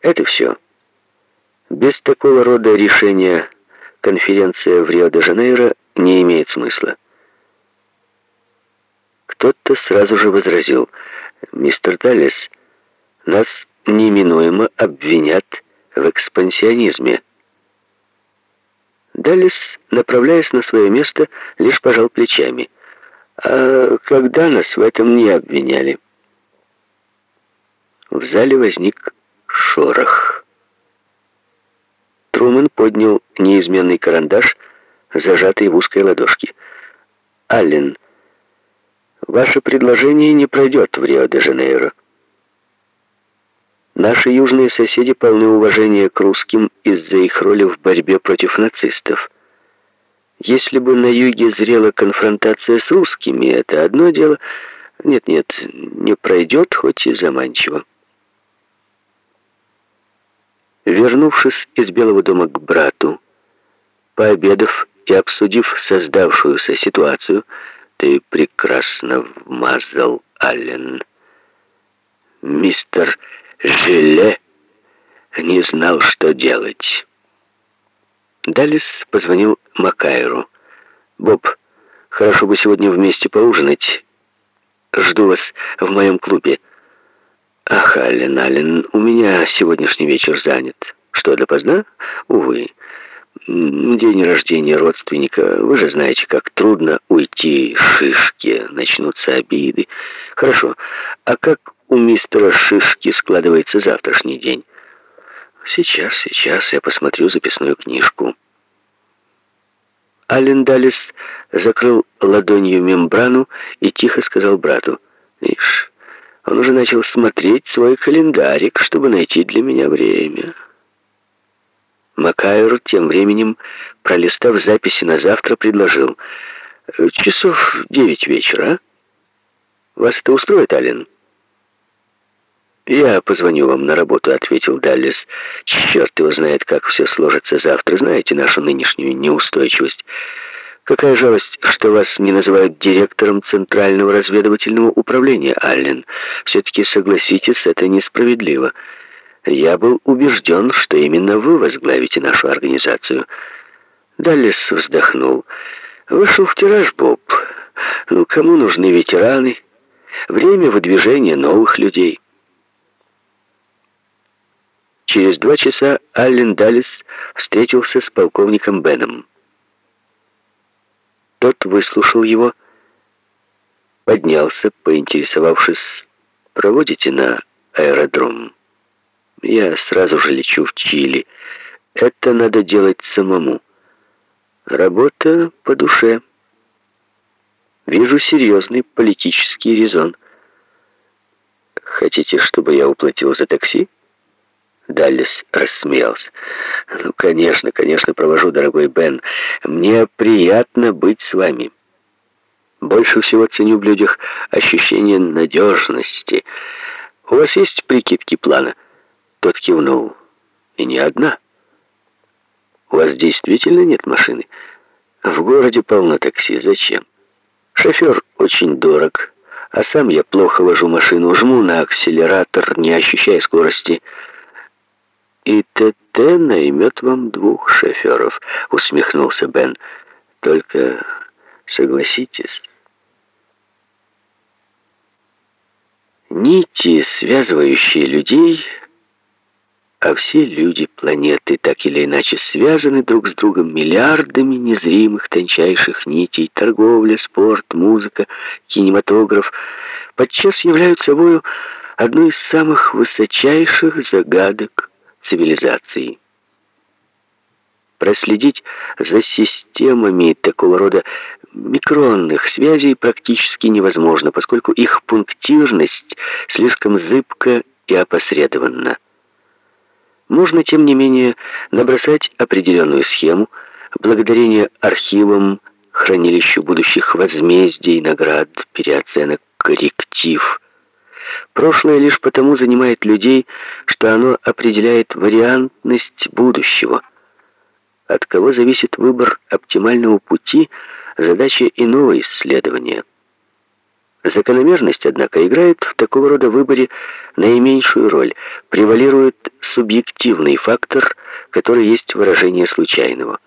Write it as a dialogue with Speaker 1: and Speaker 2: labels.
Speaker 1: Это все. Без такого рода решения конференция в Рио-де-Жанейро не имеет смысла. Кто-то сразу же возразил, «Мистер Даллес, нас неминуемо обвинят в экспансионизме». Даллес, направляясь на свое место, лишь пожал плечами. «А когда нас в этом не обвиняли?» В зале возник шорох. Трумэн поднял неизменный карандаш, зажатый в узкой ладошке. «Аллен, ваше предложение не пройдет в Рио-де-Жанейро. Наши южные соседи полны уважения к русским из-за их роли в борьбе против нацистов. Если бы на юге зрела конфронтация с русскими, это одно дело. Нет-нет, не пройдет, хоть и заманчиво. Вернувшись из Белого дома к брату, пообедав и обсудив создавшуюся ситуацию, ты прекрасно вмазал, Аллен. Мистер Желе не знал, что делать. Далис позвонил Макайру. «Боб, хорошо бы сегодня вместе поужинать. Жду вас в моем клубе». «Ах, Аллен, Аллен, у меня сегодняшний вечер занят. Что, допоздна? Увы. День рождения родственника. Вы же знаете, как трудно уйти шишки. Начнутся обиды. Хорошо. А как у мистера Шишки складывается завтрашний день?» «Сейчас, сейчас я посмотрю записную книжку». Аллен Даллес закрыл ладонью мембрану и тихо сказал брату, «Ишь, он уже начал смотреть свой календарик, чтобы найти для меня время. Макайр тем временем, пролистав записи на завтра, предложил. «Часов девять вечера? Вас это устроит, Ален?» «Я позвоню вам на работу», — ответил Даллес. «Черт его знает, как все сложится завтра. Знаете нашу нынешнюю неустойчивость». Какая жалость, что вас не называют директором Центрального разведывательного управления, Аллен. Все-таки, согласитесь, это несправедливо. Я был убежден, что именно вы возглавите нашу организацию. Даллес вздохнул. Вышел в тираж, Боб. Ну, кому нужны ветераны? Время выдвижения новых людей. Через два часа Аллен Даллес встретился с полковником Беном. Тот выслушал его, поднялся, поинтересовавшись, проводите на аэродром. Я сразу же лечу в Чили. Это надо делать самому. Работа по душе. Вижу серьезный политический резон. Хотите, чтобы я уплатил за такси? Даллес рассмеялся. «Ну, конечно, конечно, провожу, дорогой Бен. Мне приятно быть с вами. Больше всего ценю в людях ощущение надежности. У вас есть прикидки плана?» Тот кивнул. «И не одна. У вас действительно нет машины? В городе полно такси. Зачем? Шофер очень дорог, а сам я плохо вожу машину, жму на акселератор, не ощущая скорости» и ТТ наймет вам двух шоферов», — усмехнулся Бен. «Только согласитесь». Нити, связывающие людей, а все люди планеты так или иначе связаны друг с другом миллиардами незримых тончайших нитей, торговля, спорт, музыка, кинематограф, подчас являются собой одной из самых высочайших загадок цивилизации. Проследить за системами такого рода микронных связей практически невозможно, поскольку их пунктирность слишком зыбка и опосредованна. Можно, тем не менее, набросать определенную схему, благодарение архивам, хранилищу будущих возмездий, наград, переоценок, корректив – Прошлое лишь потому занимает людей, что оно определяет вариантность будущего. От кого зависит выбор оптимального пути, задача иного исследования. Закономерность, однако, играет в такого рода выборе наименьшую роль, превалирует субъективный фактор, который есть выражение случайного.